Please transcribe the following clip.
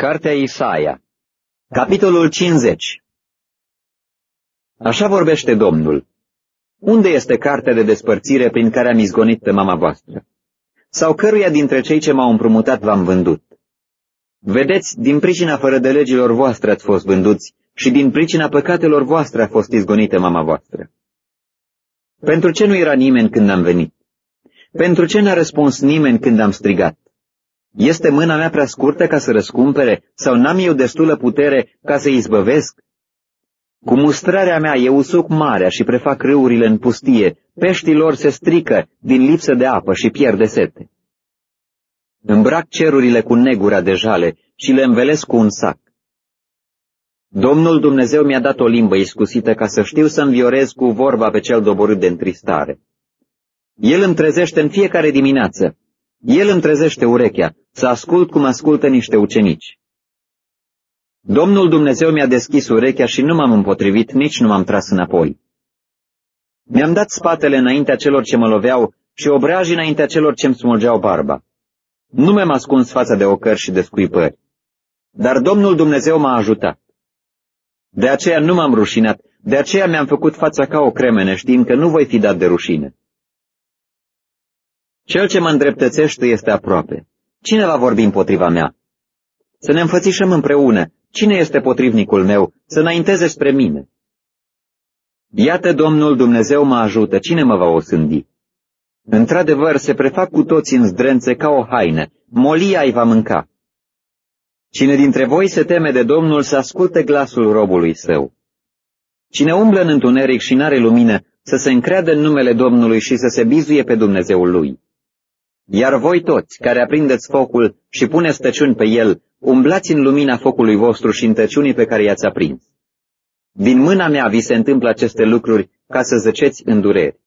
Cartea Isaia Capitolul 50 Așa vorbește Domnul. Unde este cartea de despărțire prin care am izgonit pe mama voastră? Sau căruia dintre cei ce m-au împrumutat v-am vândut? Vedeți, din pricina fără de legilor voastre ați fost vânduți și din pricina păcatelor voastre a fost izgonită mama voastră. Pentru ce nu era nimeni când am venit? Pentru ce n-a răspuns nimeni când am strigat? Este mâna mea prea scurtă ca să răscumpere sau n-am eu destulă putere ca să izbăvesc? Cu mustrarea mea eu usuc marea și prefac râurile în pustie, peștii lor se strică din lipsă de apă și pierde sete. Îmbrac cerurile cu negura de jale și le învelesc cu un sac. Domnul Dumnezeu mi-a dat o limbă iscusită ca să știu să înviorez cu vorba pe cel doborât de întristare. El îmi trezește în fiecare dimineață. El îmi trezește urechea să ascult cum ascultă niște ucenici. Domnul Dumnezeu mi-a deschis urechea și nu m-am împotrivit, nici nu m-am tras înapoi. Mi-am dat spatele înaintea celor ce mă loveau și obraji înaintea celor ce îmi smulgeau barba. Nu mi-am ascuns fața de ocări și de scuipări. Dar Domnul Dumnezeu m-a ajutat. De aceea nu m-am rușinat, de aceea mi-am făcut fața ca o cremene, știind că nu voi fi dat de rușine. Cel ce mă îndreptățește este aproape. Cine va vorbi împotriva mea? Să ne înfățișăm împreună. Cine este potrivnicul meu? Să înainteze spre mine. Iată Domnul Dumnezeu mă ajută. Cine mă va osândi? Într-adevăr, se prefac cu toți în zdrențe ca o haină. Molia îi va mânca. Cine dintre voi se teme de Domnul să asculte glasul robului său. Cine umblă în întuneric și n-are lumină, să se încreadă în numele Domnului și să se bizuie pe Dumnezeul lui. Iar voi toți, care aprindeți focul și puneți tăciuni pe el, umblați în lumina focului vostru și în tăciunii pe care i-ați aprins. Din mâna mea vi se întâmplă aceste lucruri ca să zăceți în dureri.